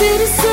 City.